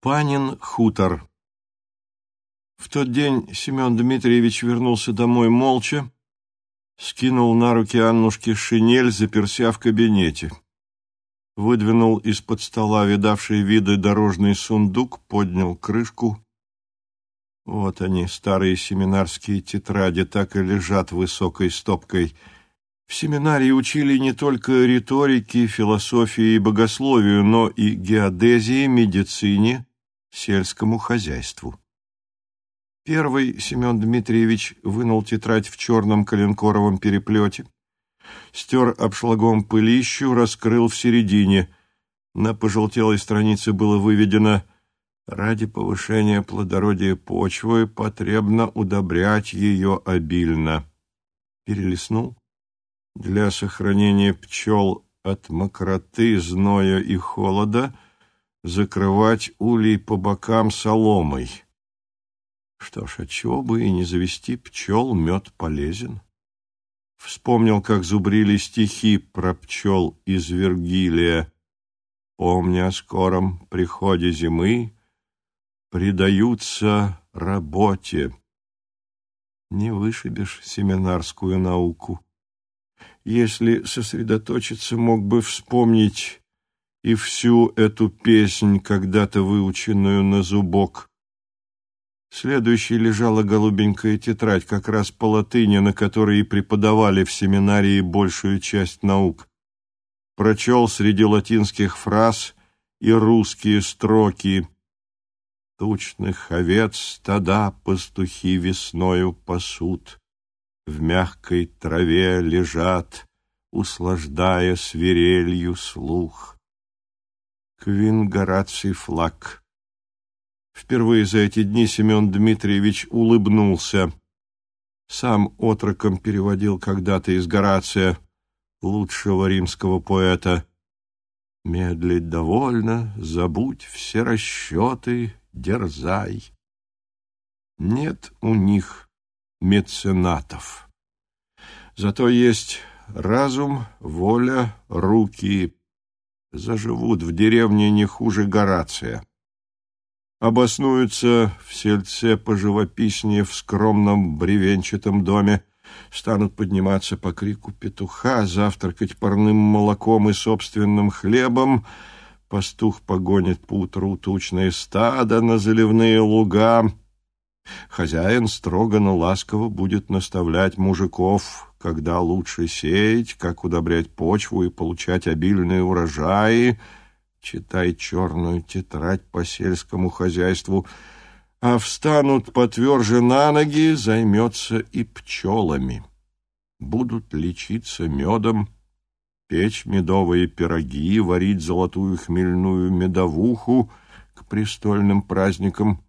Панин хутор В тот день Семен Дмитриевич вернулся домой молча, скинул на руки Аннушке шинель, заперся в кабинете. Выдвинул из-под стола видавший виды дорожный сундук, поднял крышку. Вот они, старые семинарские тетради, так и лежат высокой стопкой. В семинарии учили не только риторике, философии и богословию, но и геодезии, медицине, сельскому хозяйству. Первый Семен Дмитриевич вынул тетрадь в черном коленкоровом переплете, стер обшлагом пылищу, раскрыл в середине. На пожелтелой странице было выведено «Ради повышения плодородия почвы потребно удобрять ее обильно». Перелистнул. Для сохранения пчел от мокроты, зноя и холода – закрывать улей по бокам соломой. Что ж, отчего бы и не завести пчел, мед полезен. Вспомнил, как зубрили стихи про пчел из Вергилия. Помня о скором приходе зимы, предаются работе. Не вышибешь семинарскую науку. Если сосредоточиться, мог бы вспомнить и всю эту песнь, когда-то выученную на зубок. Следующей лежала голубенькая тетрадь, как раз по латыни, на которой и преподавали в семинарии большую часть наук. Прочел среди латинских фраз и русские строки. Тучных овец стада пастухи весною пасут, В мягкой траве лежат, услаждая свирелью слух. Квин Гораций Флаг. Впервые за эти дни Семен Дмитриевич улыбнулся. Сам отроком переводил когда-то из Горация, лучшего римского поэта. «Медлить довольно, забудь все расчеты, дерзай». Нет у них меценатов. Зато есть разум, воля, руки, заживут в деревне не хуже Горация. Обоснуются в сельце поживописнее в скромном бревенчатом доме, станут подниматься по крику петуха, завтракать парным молоком и собственным хлебом, пастух погонит поутру тучное стадо на заливные луга, хозяин строго, но ласково будет наставлять мужиков когда лучше сеять, как удобрять почву и получать обильные урожаи, читай черную тетрадь по сельскому хозяйству, а встанут потверже на ноги, займется и пчелами. Будут лечиться медом, печь медовые пироги, варить золотую хмельную медовуху к престольным праздникам —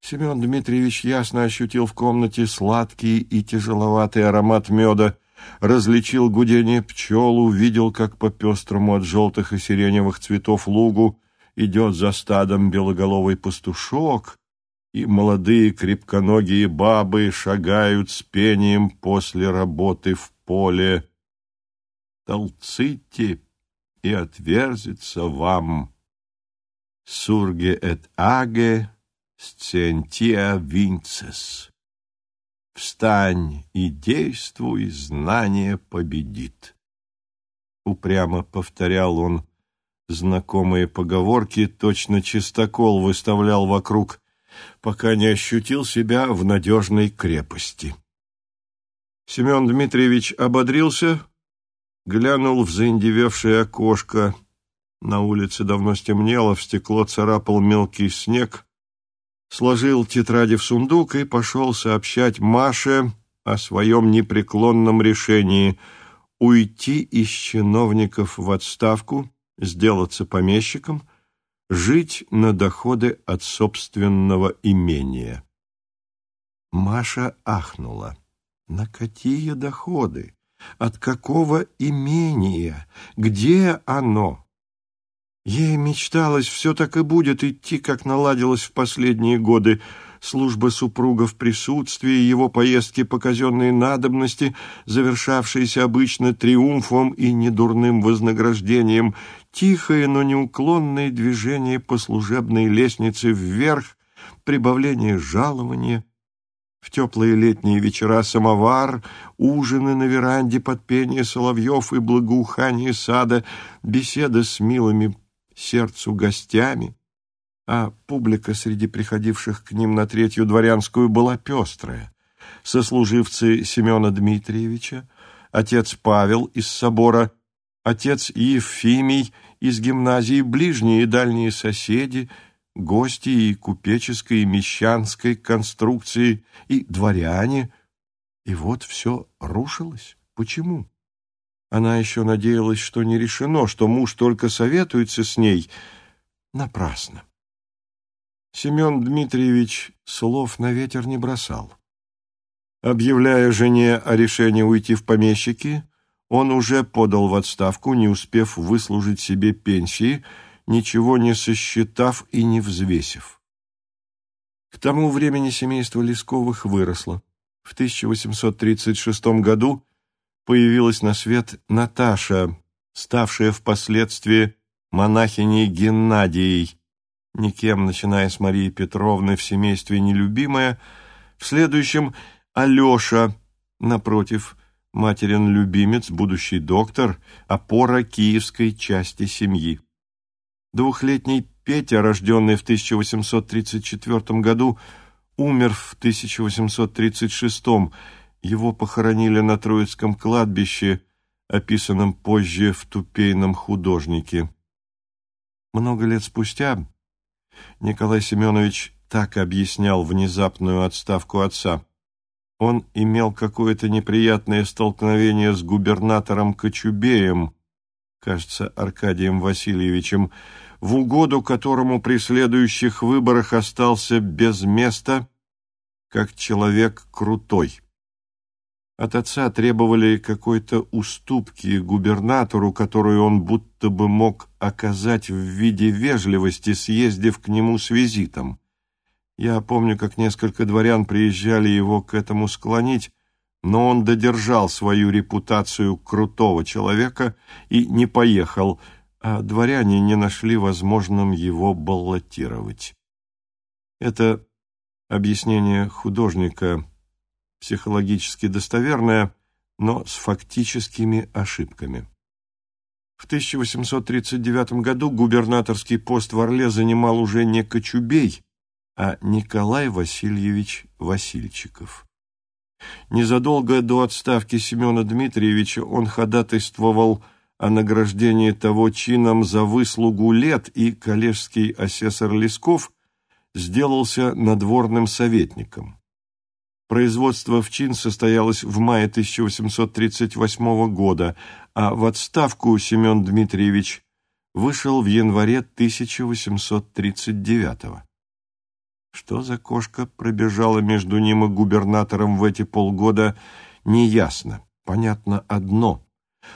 Семен Дмитриевич ясно ощутил в комнате сладкий и тяжеловатый аромат меда, различил гудение пчел, увидел, как по пестрому от желтых и сиреневых цветов лугу идет за стадом белоголовый пастушок, и молодые крепконогие бабы шагают с пением после работы в поле. Толците, и отверзится вам. Сурге эт аге Сцентия Винцес. Встань и действуй, знание победит. Упрямо повторял он знакомые поговорки, точно чистокол выставлял вокруг, пока не ощутил себя в надежной крепости. Семен Дмитриевич ободрился, глянул в заиндевевшее окошко. На улице давно стемнело, в стекло царапал мелкий снег — сложил тетради в сундук и пошел сообщать Маше о своем непреклонном решении уйти из чиновников в отставку, сделаться помещиком, жить на доходы от собственного имения. Маша ахнула. На какие доходы? От какого имения? Где оно? Ей мечталось, все так и будет идти, как наладилось в последние годы. Служба супруга в присутствии, его поездки по казенной надобности, завершавшиеся обычно триумфом и недурным вознаграждением, тихое, но неуклонное движение по служебной лестнице вверх, прибавление жалования, в теплые летние вечера самовар, ужины на веранде под пение соловьев и благоухание сада, беседа с милыми сердцу гостями, а публика среди приходивших к ним на третью дворянскую была пестрая. Сослуживцы Семена Дмитриевича, отец Павел из собора, отец Ефимий из гимназии, ближние и дальние соседи, гости и купеческой, и мещанской конструкции, и дворяне. И вот все рушилось. Почему? Она еще надеялась, что не решено, что муж только советуется с ней. Напрасно. Семен Дмитриевич слов на ветер не бросал. Объявляя жене о решении уйти в помещики, он уже подал в отставку, не успев выслужить себе пенсии, ничего не сосчитав и не взвесив. К тому времени семейство Лесковых выросло. В 1836 году появилась на свет Наташа, ставшая впоследствии монахиней Геннадией, никем, начиная с Марии Петровны, в семействе нелюбимая, в следующем Алеша, напротив, материн любимец, будущий доктор, опора киевской части семьи. Двухлетний Петя, рожденный в 1834 году, умер в 1836 Его похоронили на Троицком кладбище, описанном позже в «Тупейном художнике». Много лет спустя Николай Семенович так объяснял внезапную отставку отца. Он имел какое-то неприятное столкновение с губернатором Кочубеем, кажется, Аркадием Васильевичем, в угоду которому при следующих выборах остался без места, как человек крутой. От отца требовали какой-то уступки губернатору, которую он будто бы мог оказать в виде вежливости, съездив к нему с визитом. Я помню, как несколько дворян приезжали его к этому склонить, но он додержал свою репутацию крутого человека и не поехал, а дворяне не нашли возможным его баллотировать. Это объяснение художника психологически достоверное, но с фактическими ошибками. В 1839 году губернаторский пост в Орле занимал уже не Кочубей, а Николай Васильевич Васильчиков. Незадолго до отставки Семена Дмитриевича он ходатайствовал о награждении того чином за выслугу лет, и коллежский асессор Лесков сделался надворным советником. Производство в чин состоялось в мае 1838 года, а в отставку Семен Дмитриевич вышел в январе 1839 года. Что за кошка пробежала между ним и губернатором в эти полгода, неясно. Понятно одно.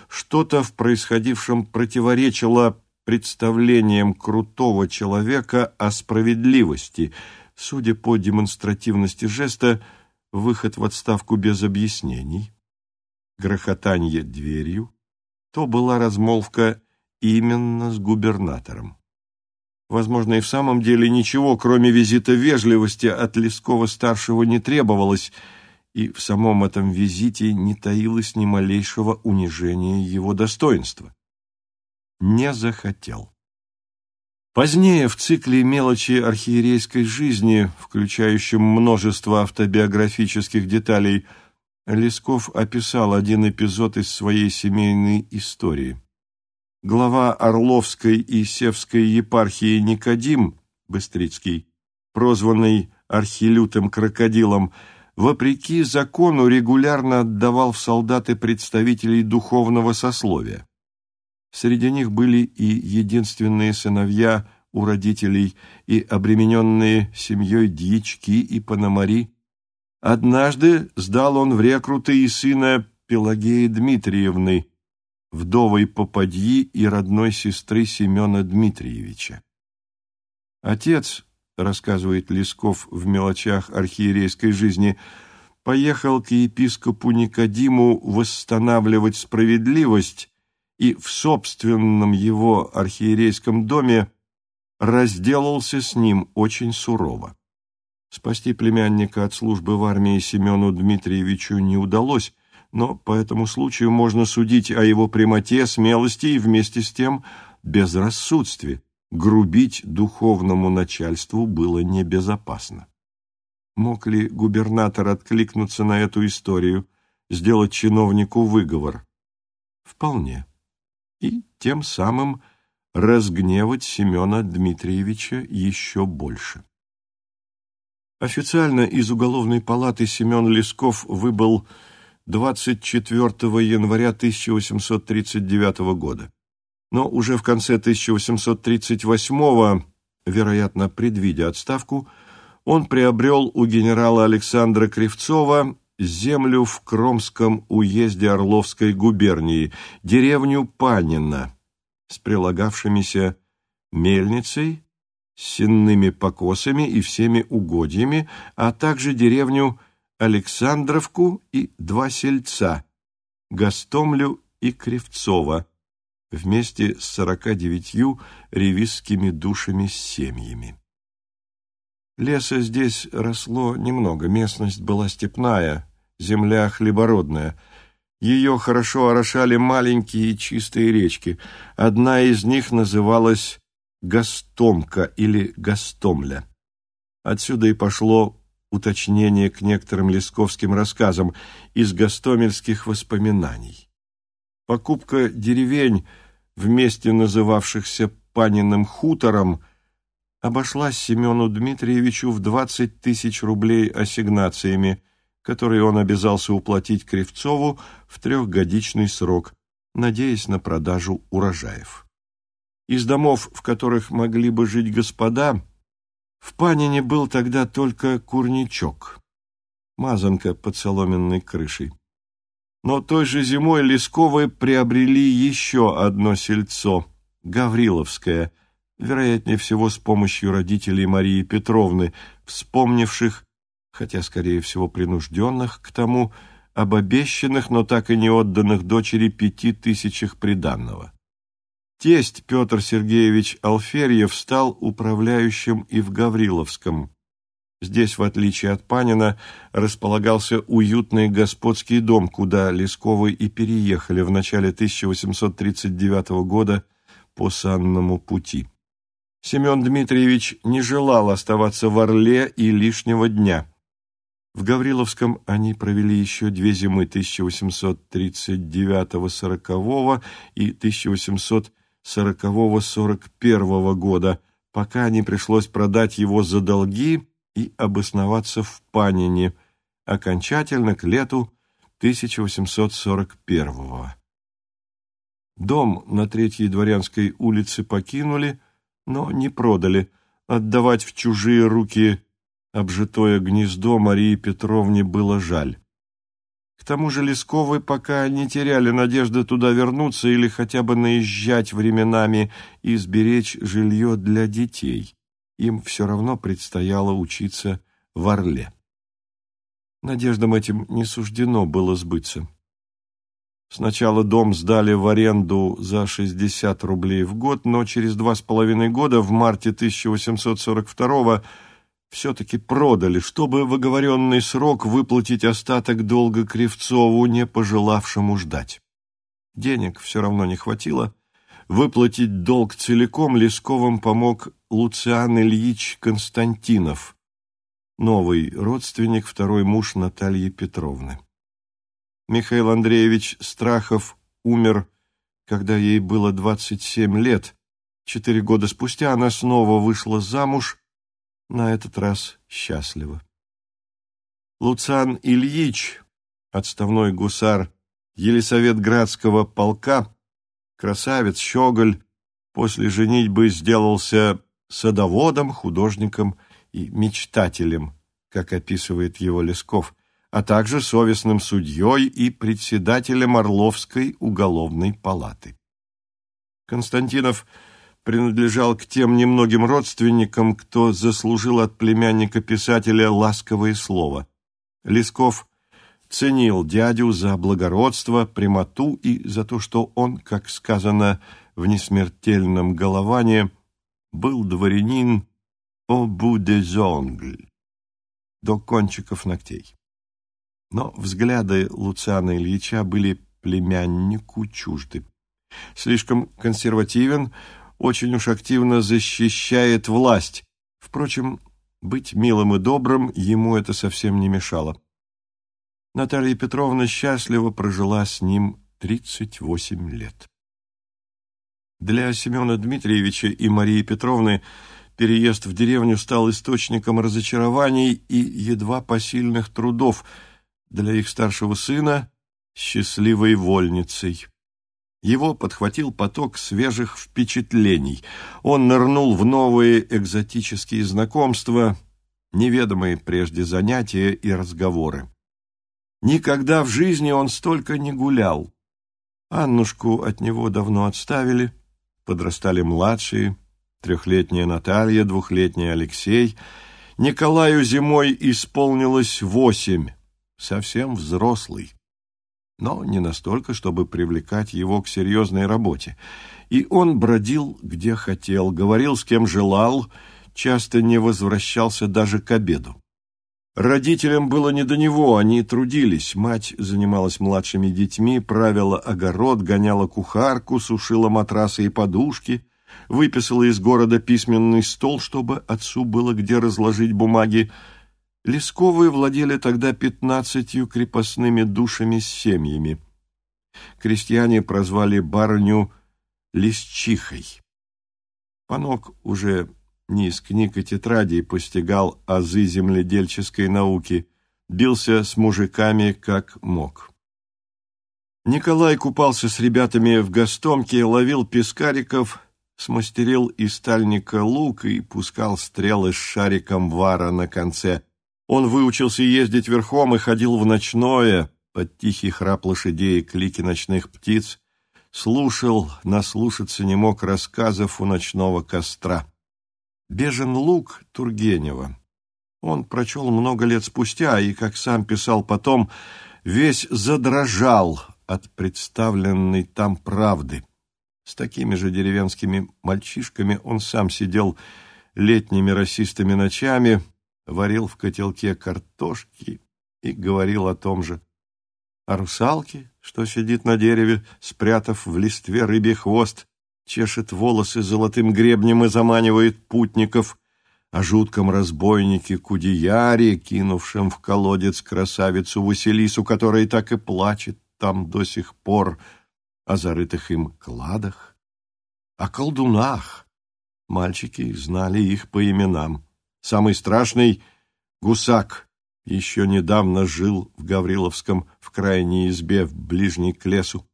Что-то в происходившем противоречило представлениям крутого человека о справедливости. Судя по демонстративности жеста, выход в отставку без объяснений, грохотанье дверью, то была размолвка именно с губернатором. Возможно, и в самом деле ничего, кроме визита вежливости, от Лескова-старшего не требовалось, и в самом этом визите не таилось ни малейшего унижения его достоинства. Не захотел. Позднее в цикле «Мелочи архиерейской жизни», включающем множество автобиографических деталей, Лесков описал один эпизод из своей семейной истории. Глава Орловской и Севской епархии Никодим Быстрицкий, прозванный архилютым крокодилом, вопреки закону регулярно отдавал в солдаты представителей духовного сословия. Среди них были и единственные сыновья у родителей, и обремененные семьей дьячки и пономари. Однажды сдал он в рекруты и сына Пелагеи Дмитриевны, вдовой попадьи и родной сестры Семена Дмитриевича. Отец, рассказывает Лесков в мелочах архиерейской жизни, поехал к епископу Никодиму восстанавливать справедливость и в собственном его архиерейском доме разделался с ним очень сурово. Спасти племянника от службы в армии Семену Дмитриевичу не удалось, но по этому случаю можно судить о его прямоте, смелости и вместе с тем безрассудстве. Грубить духовному начальству было небезопасно. Мог ли губернатор откликнуться на эту историю, сделать чиновнику выговор? Вполне. И тем самым разгневать Семена Дмитриевича еще больше. Официально из уголовной палаты Семен Лесков выбыл 24 января 1839 года. Но уже в конце 1838 вероятно, предвидя отставку, он приобрел у генерала Александра Кривцова землю в Кромском уезде Орловской губернии, деревню Панина с прилагавшимися мельницей, сенными покосами и всеми угодьями, а также деревню Александровку и два сельца – Гастомлю и Кривцова, вместе с сорока девятью ревизскими душами с семьями. Леса здесь росло немного, местность была степная, земля хлебородная. Ее хорошо орошали маленькие чистые речки. Одна из них называлась Гастомка или Гастомля. Отсюда и пошло уточнение к некоторым лесковским рассказам из гастомельских воспоминаний. Покупка деревень, вместе называвшихся Паниным хутором, обошлась Семену Дмитриевичу в 20 тысяч рублей ассигнациями, которые он обязался уплатить Кривцову в трехгодичный срок, надеясь на продажу урожаев. Из домов, в которых могли бы жить господа, в Панине был тогда только курничок, мазанка под соломенной крышей. Но той же зимой Лесковы приобрели еще одно сельцо, Гавриловское, вероятнее всего с помощью родителей Марии Петровны, вспомнивших, хотя, скорее всего, принужденных к тому, об обещанных, но так и не отданных дочери пяти тысячах приданного. Тесть Петр Сергеевич Алферьев стал управляющим и в Гавриловском. Здесь, в отличие от Панина, располагался уютный господский дом, куда Лесковы и переехали в начале 1839 года по санному пути. Семен Дмитриевич не желал оставаться в Орле и лишнего дня. В Гавриловском они провели еще две зимы 1839-40 и 1840 сорокового-сорок первого года, пока не пришлось продать его за долги и обосноваться в Панине, окончательно к лету 1841 -го. Дом на Третьей Дворянской улице покинули, но не продали. Отдавать в чужие руки обжитое гнездо Марии Петровне было жаль. К тому же Лесковы пока не теряли надежды туда вернуться или хотя бы наезжать временами и сберечь жилье для детей. Им все равно предстояло учиться в Орле. Надеждам этим не суждено было сбыться. Сначала дом сдали в аренду за 60 рублей в год, но через два с половиной года, в марте 1842 года, все-таки продали, чтобы в оговоренный срок выплатить остаток долга Кривцову, не пожелавшему ждать. Денег все равно не хватило. Выплатить долг целиком Лесковым помог Луциан Ильич Константинов, новый родственник, второй муж Натальи Петровны. Михаил Андреевич Страхов умер, когда ей было 27 лет. Четыре года спустя она снова вышла замуж на этот раз счастливо. Луцан Ильич, отставной гусар Елисаветградского полка, красавец, щеголь, после женитьбы сделался садоводом, художником и мечтателем, как описывает его Лесков, а также совестным судьей и председателем Орловской уголовной палаты. Константинов – принадлежал к тем немногим родственникам, кто заслужил от племянника писателя ласковое слово. Лесков ценил дядю за благородство, прямоту и за то, что он, как сказано в несмертельном головании, был дворянин «au bout des ongles» до кончиков ногтей. Но взгляды Луциана Ильича были племяннику чужды. Слишком консервативен, очень уж активно защищает власть. Впрочем, быть милым и добрым ему это совсем не мешало. Наталья Петровна счастливо прожила с ним 38 лет. Для Семена Дмитриевича и Марии Петровны переезд в деревню стал источником разочарований и едва посильных трудов, для их старшего сына – счастливой вольницей. Его подхватил поток свежих впечатлений. Он нырнул в новые экзотические знакомства, неведомые прежде занятия и разговоры. Никогда в жизни он столько не гулял. Аннушку от него давно отставили, подрастали младшие, трехлетняя Наталья, двухлетний Алексей. Николаю зимой исполнилось восемь, совсем взрослый но не настолько, чтобы привлекать его к серьезной работе. И он бродил, где хотел, говорил, с кем желал, часто не возвращался даже к обеду. Родителям было не до него, они трудились. Мать занималась младшими детьми, правила огород, гоняла кухарку, сушила матрасы и подушки, выписала из города письменный стол, чтобы отцу было где разложить бумаги, Лесковые владели тогда пятнадцатью крепостными душами с семьями. Крестьяне прозвали барыню Лисчихой. Панок уже не из книг и тетрадей постигал азы земледельческой науки, бился с мужиками как мог. Николай купался с ребятами в гастомке, ловил пескариков, смастерил из стальника лук и пускал стрелы с шариком вара на конце – он выучился ездить верхом и ходил в ночное, под тихий храп лошадей и клики ночных птиц, слушал, наслушаться не мог рассказов у ночного костра. «Бежен лук» Тургенева. Он прочел много лет спустя и, как сам писал потом, весь задрожал от представленной там правды. С такими же деревенскими мальчишками он сам сидел летними расистыми ночами, варил в котелке картошки и говорил о том же. А русалке, что сидит на дереве, спрятав в листве рыбий хвост, чешет волосы золотым гребнем и заманивает путников, о жутком разбойнике Кудияре, кинувшем в колодец красавицу Василису, которая так и плачет там до сих пор, о зарытых им кладах, о колдунах. Мальчики знали их по именам. Самый страшный — гусак. Еще недавно жил в Гавриловском в крайней избе, в ближней к лесу.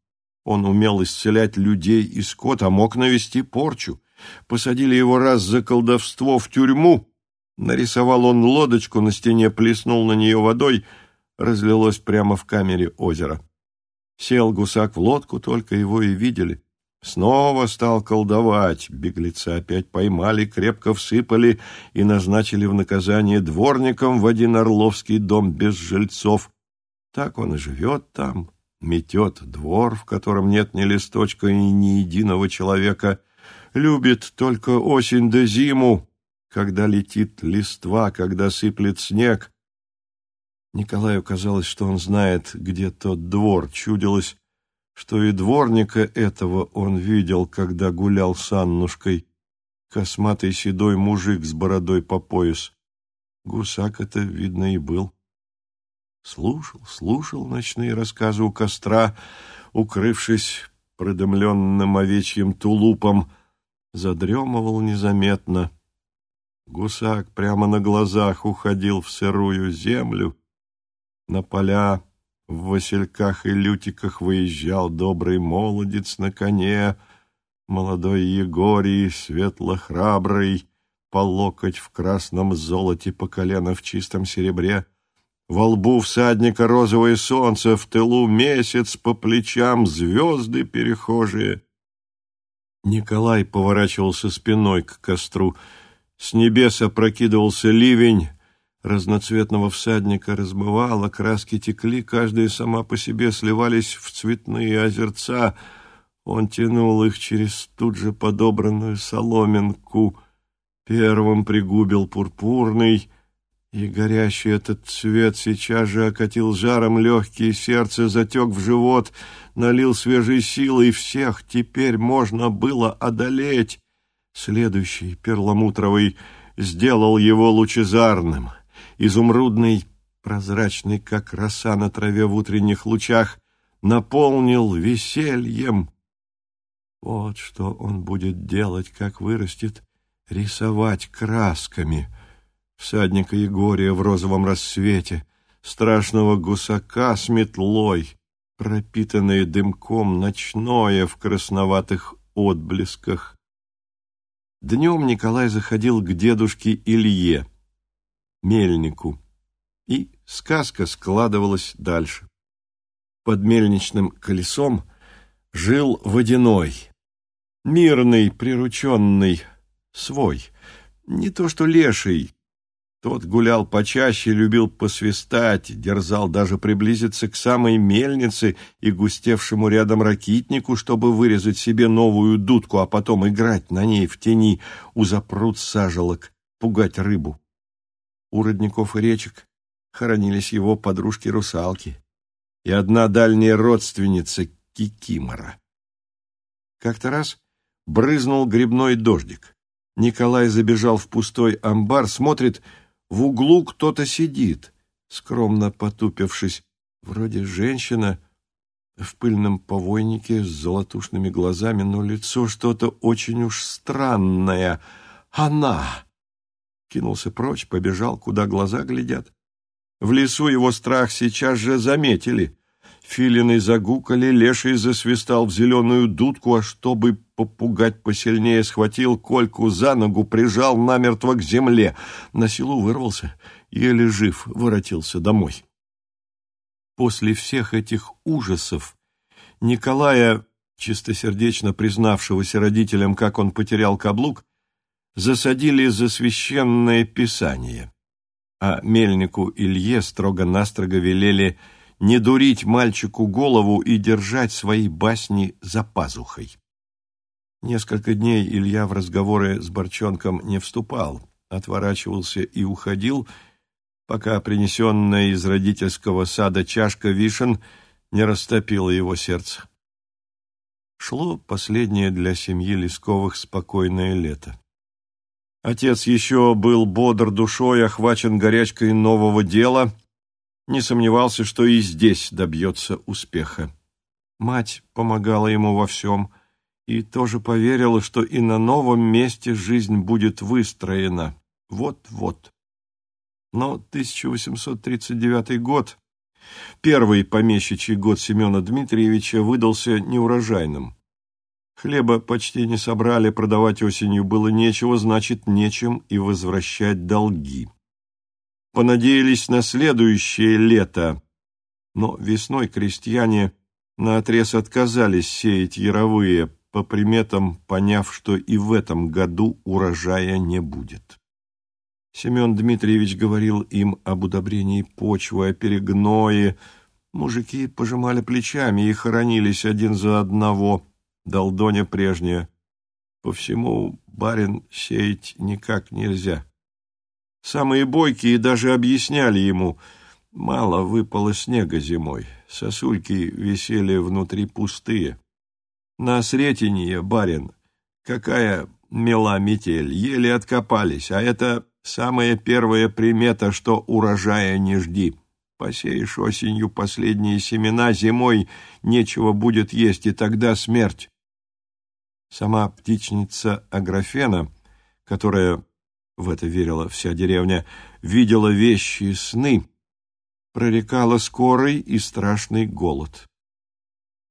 Он умел исцелять людей и скот, а мог навести порчу. Посадили его раз за колдовство в тюрьму. Нарисовал он лодочку, на стене плеснул на нее водой, разлилось прямо в камере озера. Сел гусак в лодку, только его и видели. Снова стал колдовать. Беглеца опять поймали, крепко всыпали и назначили в наказание дворником в один Орловский дом без жильцов. Так он и живет там, метет двор, в котором нет ни листочка и ни единого человека, любит только осень да зиму, когда летит листва, когда сыплет снег. Николаю казалось, что он знает, где тот двор, чудилось, что и дворника этого он видел, когда гулял с Аннушкой, косматый седой мужик с бородой по пояс. Гусак это, видно, и был. Слушал, слушал ночные рассказы у костра, укрывшись продымленным овечьим тулупом, задремывал незаметно. Гусак прямо на глазах уходил в сырую землю, на поля, в васильках и лютиках выезжал добрый молодец на коне, молодой Егорий, светло-храбрый, по локоть в красном золоте, по колено в чистом серебре. Во лбу всадника розовое солнце, в тылу месяц, по плечам звезды перехожие. Николай поворачивался спиной к костру. С небес опрокидывался ливень, разноцветного всадника размывала, краски текли, каждая сама по себе сливались в цветные озерца. Он тянул их через тут же подобранную соломинку. Первым пригубил пурпурный, и горящий этот цвет сейчас же окатил жаром легкие, сердце затек в живот, налил свежей силы, и всех теперь можно было одолеть. Следующий, перламутровый, сделал его лучезарным — изумрудный, прозрачный, как роса на траве в утренних лучах, наполнил весельем. Вот что он будет делать, как вырастет, рисовать красками. Всадника Егория в розовом рассвете, страшного гусака с метлой, пропитанное дымком ночное в красноватых отблесках. Днем Николай заходил к дедушке Илье — мельнику. И сказка складывалась дальше. Под мельничным колесом жил водяной, мирный, прирученный, свой. Не то что леший, тот гулял почаще, любил посвистать, дерзал даже приблизиться к самой мельнице и густевшему рядом ракитнику, чтобы вырезать себе новую дудку, а потом играть на ней в тени у запрут сажалок, пугать рыбу у родников и речек хоронились его подружки-русалки и одна дальняя родственница Кикимора. Как-то раз брызнул грибной дождик. Николай забежал в пустой амбар, смотрит, в углу кто-то сидит, скромно потупившись, вроде женщина в пыльном повойнике с золотушными глазами, но лицо что-то очень уж странное. Она! Кинулся прочь, побежал, куда глаза глядят. В лесу его страх сейчас же заметили. Филины загукали, леший засвистал в зеленую дудку, а чтобы попугать посильнее, схватил Кольку за ногу, прижал намертво к земле. На силу вырвался, еле жив воротился домой. После всех этих ужасов Николая, чистосердечно признавшегося родителям, как он потерял каблук, засадили за священное писание, а мельнику Илье строго-настрого велели не дурить мальчику голову и держать свои басни за пазухой. Несколько дней Илья в разговоры с Борчонком не вступал, отворачивался и уходил, пока принесенная из родительского сада чашка вишен не растопила его сердце. Шло последнее для семьи Лесковых спокойное лето. Отец еще был бодр душой, охвачен горячкой нового дела, не сомневался, что и здесь добьется успеха. Мать помогала ему во всем и тоже поверила, что и на новом месте жизнь будет выстроена. Вот-вот. Но 1839 год, первый помещичий год Семена Дмитриевича, выдался неурожайным. Хлеба почти не собрали, продавать осенью было нечего, значит, нечем и возвращать долги. Понадеялись на следующее лето, но весной крестьяне наотрез отказались сеять яровые, по приметам поняв, что и в этом году урожая не будет. Семен Дмитриевич говорил им об удобрении почвы, о перегное. Мужики пожимали плечами и хоронились один за одного – долдоня прежняя. По всему барин сеять никак нельзя. Самые бойкие даже объясняли ему, мало выпало снега зимой, сосульки висели внутри пустые. На Сретенье, барин, какая мела метель, еле откопались, а это самая первая примета, что урожая не жди. Посеешь осенью последние семена, зимой нечего будет есть, и тогда смерть. Сама птичница Аграфена, которая, в это верила вся деревня, видела вещи и сны, прорекала скорый и страшный голод.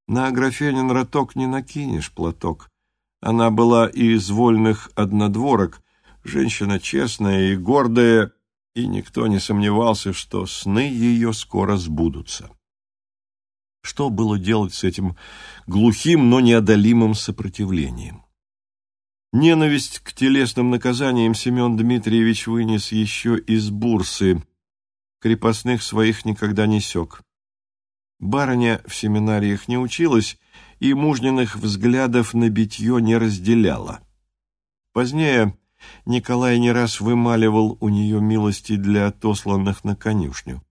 На Аграфенин роток не накинешь платок. Она была из вольных однодворок, женщина честная и гордая, и никто не сомневался, что сны ее скоро сбудутся. Что было делать с этим глухим, но неодолимым сопротивлением? Ненависть к телесным наказаниям Семен Дмитриевич вынес еще из Бурсы. Крепостных своих никогда не сёк. Барыня в семинариях не училась и мужниных взглядов на битье не разделяла. Позднее Николай не раз вымаливал у нее милости для отосланных на конюшню.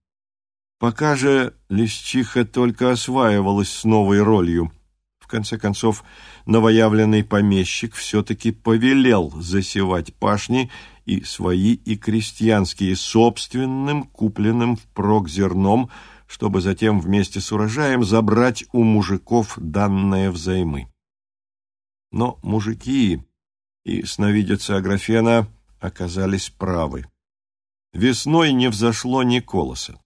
Пока же Лисчиха только осваивалась с новой ролью. В конце концов, новоявленный помещик все-таки повелел засевать пашни и свои, и крестьянские собственным, купленным впрок зерном, чтобы затем вместе с урожаем забрать у мужиков данное взаймы. Но мужики и сновидица Аграфена оказались правы. Весной не взошло ни колоса.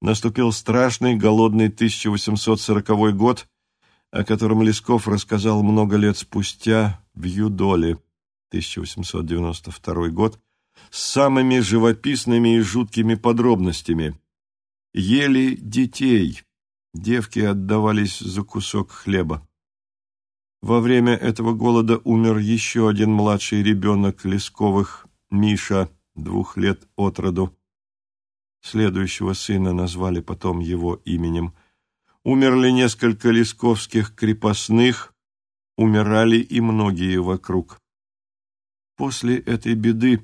Наступил страшный голодный 1840 год, о котором Лесков рассказал много лет спустя в Юдоле, 1892 год, с самыми живописными и жуткими подробностями. Ели детей, девки отдавались за кусок хлеба. Во время этого голода умер еще один младший ребенок Лесковых, Миша, двух лет от роду. Следующего сына назвали потом его именем. Умерли несколько лесковских крепостных, умирали и многие вокруг. После этой беды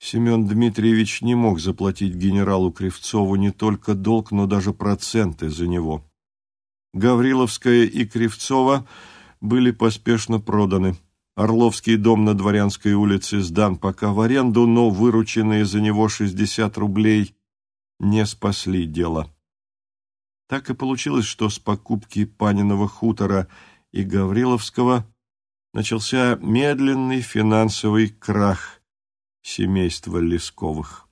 Семен Дмитриевич не мог заплатить генералу Кривцову не только долг, но даже проценты за него. Гавриловская и Кривцова были поспешно проданы. Орловский дом на Дворянской улице сдан пока в аренду, но вырученные за него 60 рублей не спасли дело. Так и получилось, что с покупки Паниного хутора и Гавриловского начался медленный финансовый крах семейства Лесковых.